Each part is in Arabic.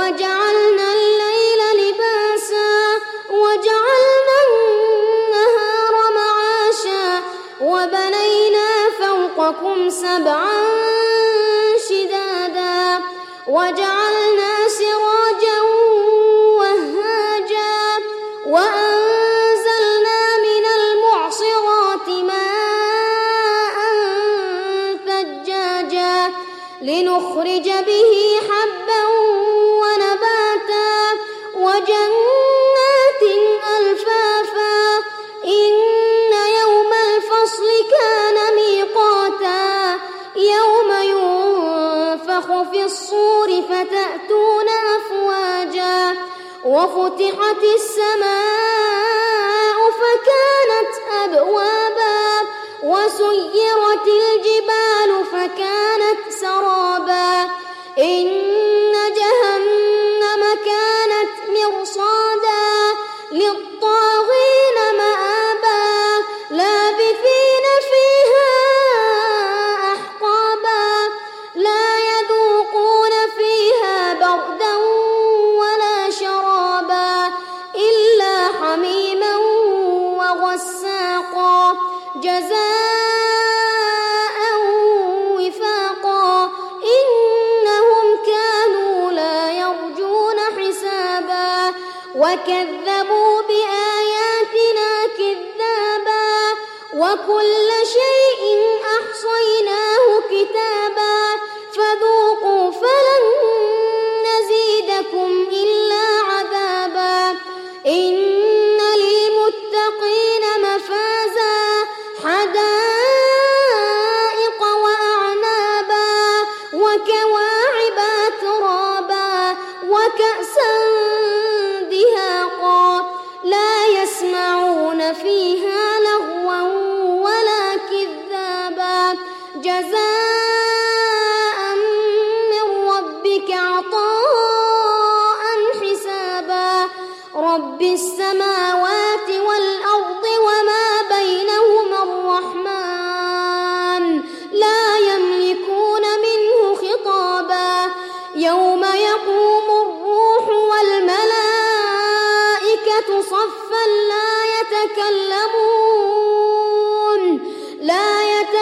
وجعلنا الليل لباسا وجعلنا النهار معاشا وبنينا فوقكم سبعا وفتحت السماء فكانت أبوابا وسيرت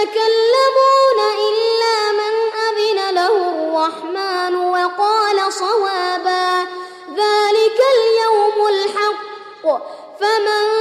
يتكلمون إلا من أذن له الرحمن وقال صوابا ذلك اليوم الحق فمن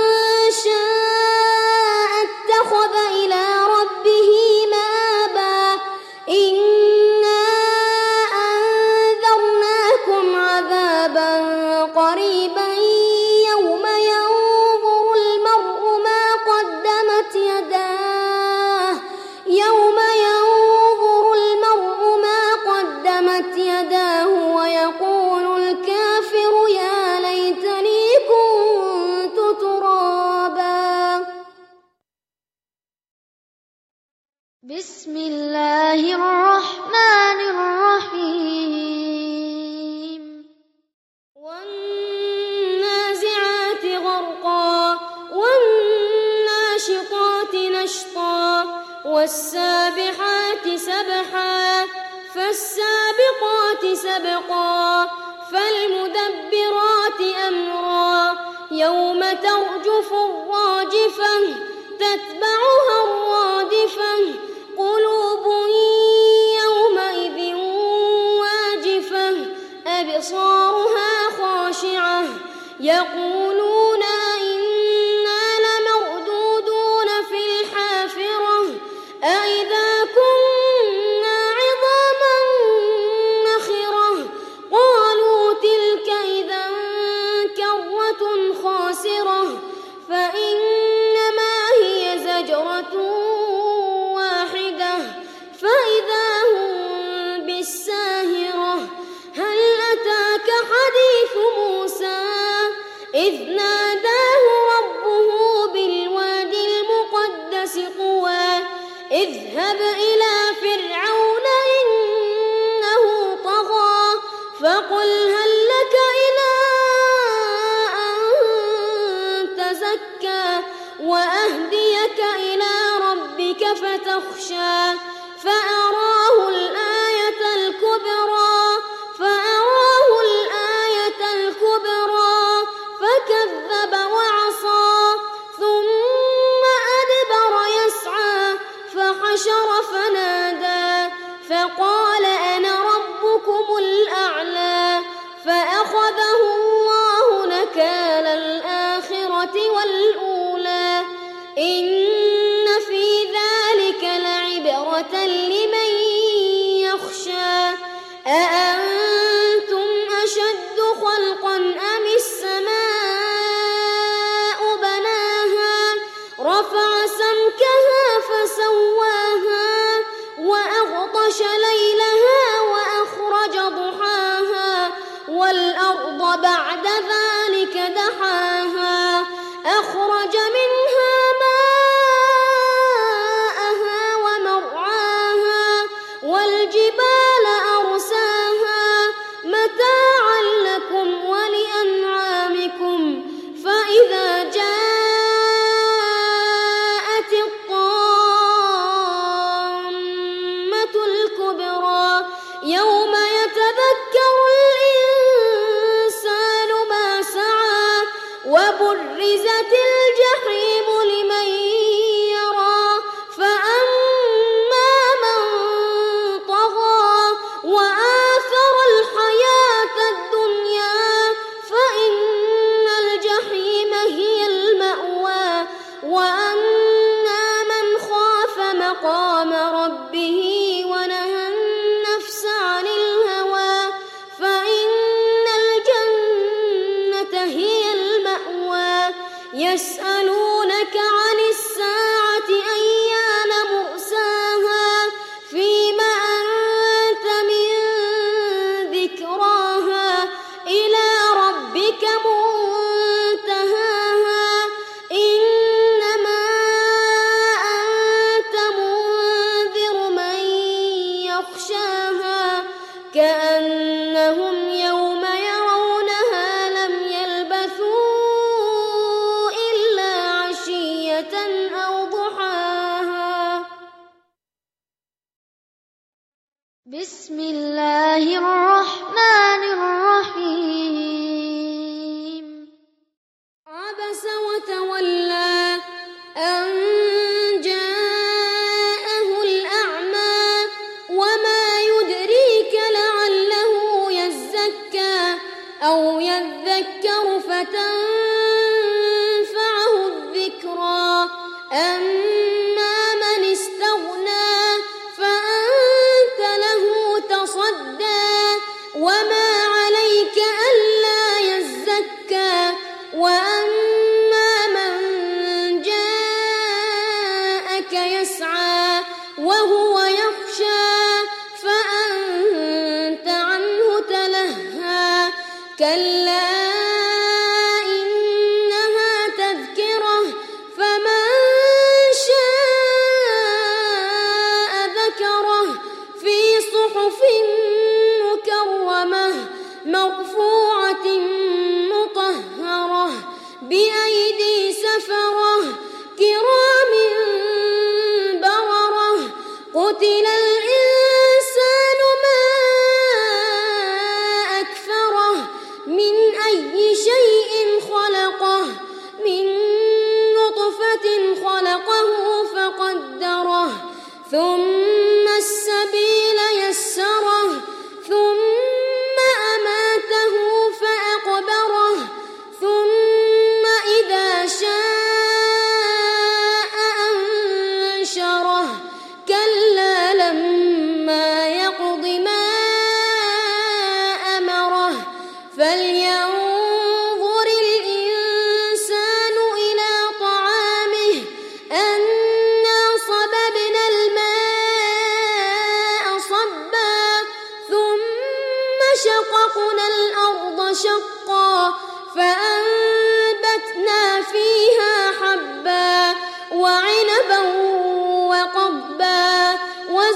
والسابحات سبحا فالسابقات سبقا فالمدبرات أمرا. يوم ترجف الراجفة تتبعها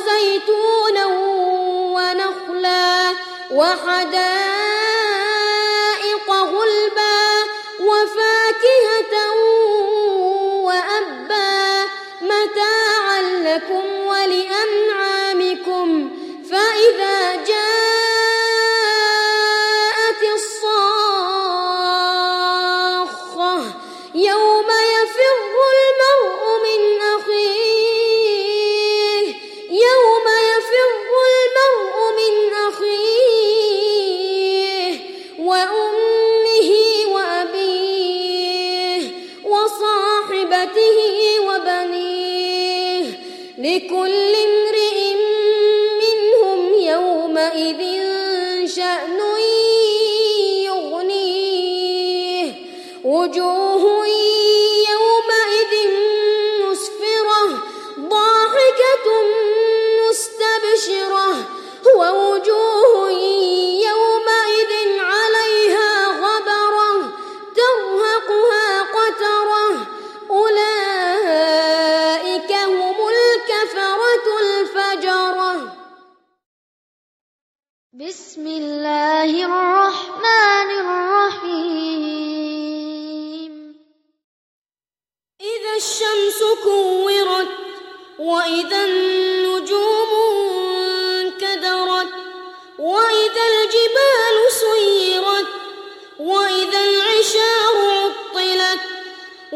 وزيتونا ونخلا وحدائق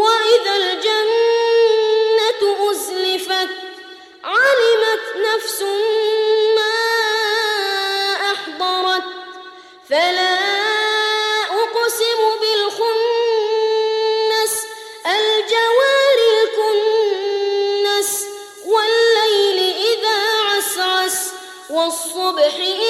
وإذا الجنة أزلفت علمت نفس ما أحضرت. فلا أقسم بالخنس الجوار الكنس والليل إذا عسعس والصبح إذا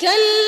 كلا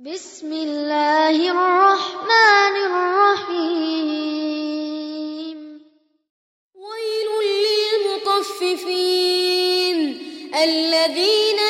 بسم الله الرحمن الرحيم. ويل للمطففين الذين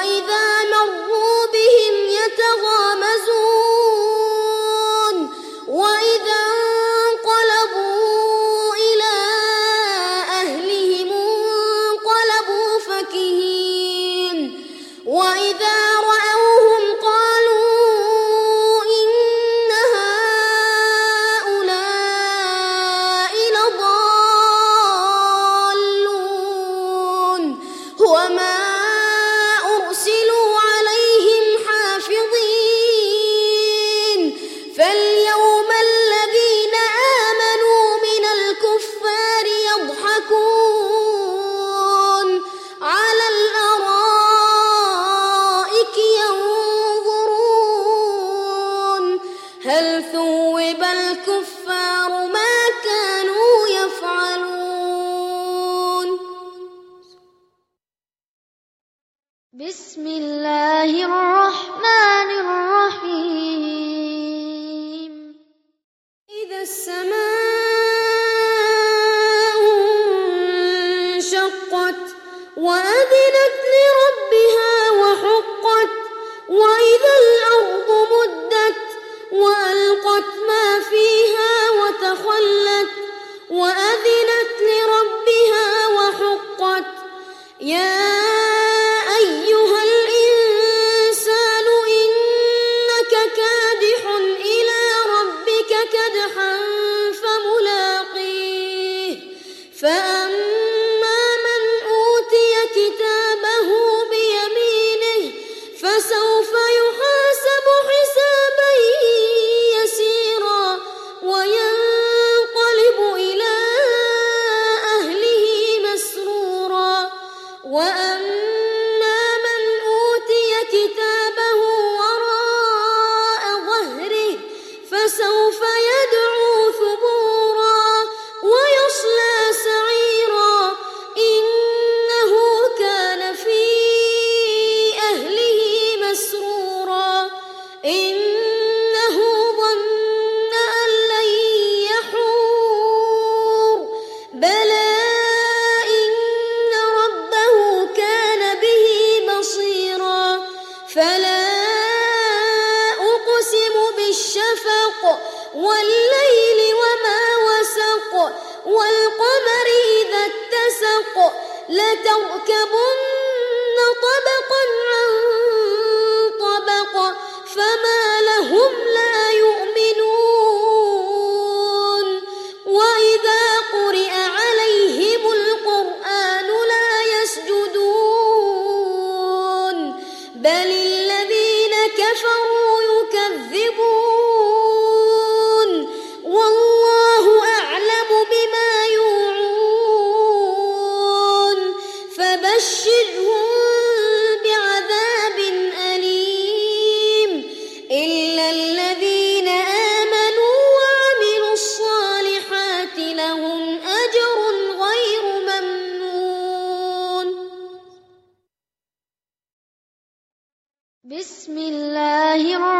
وإذا مروا بهم يتغامزون هل ثوب الكفر والشفق والليل وما وسق والقمر إذا اتسق لتركبن طبقا عن طبق فما بسم الله الرحمن